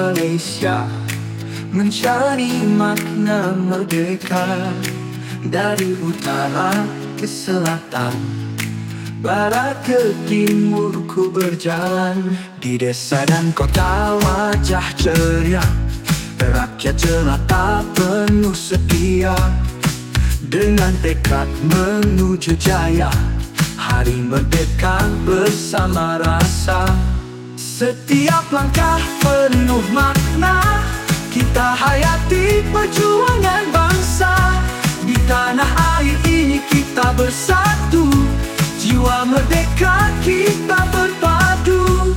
Malaysia Mencari makna merdeka Dari utara ke selatan. Barat ke timur ku berjalan Di desa dan kota wajah ceria. Rakyat jelata penuh setia Dengan tekad menuju jaya. Hari merdeka bersama rasa Setiap langkah penuh makna Kita hayati perjuangan bangsa. Di tanah air ini kita bersatu Jiwa merdeka kita berpadu.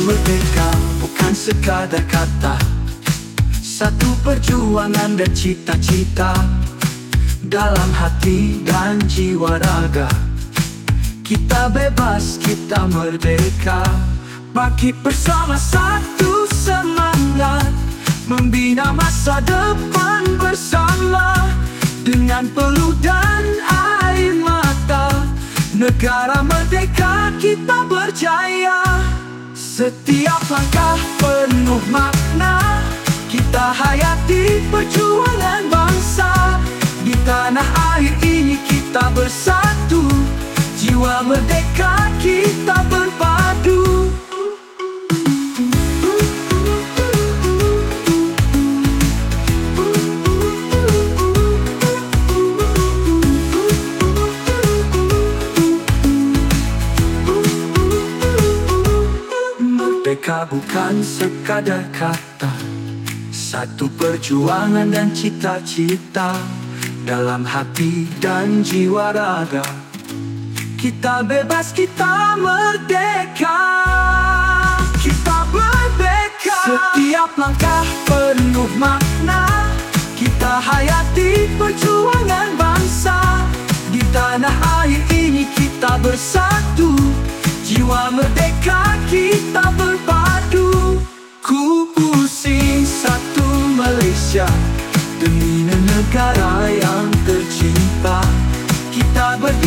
Merdeka bukan sekadar kata Satu perjuangan dan cita-cita Dalam hati dan jiwa raga. Kita bebas, kita merdeka. Bangkit bersama satu semangat. Membina masa depan bersama. Dengan peluh dan air mata. Negara merdeka kita berjaya. Setiap langkah penuh makna. Kita hayati perjuangan kita bersatu. Jiwa merdeka kita berpadu. Merdeka bukan sekadar kata. Satu perjuangan dan cita-cita Dalam hati dan jiwa raga Kita bebas, kita merdeka. Kita merdeka. Setiap langkah penuh makna Kita hayati perjuangan bangsa. Di tanah air ini kita bersatu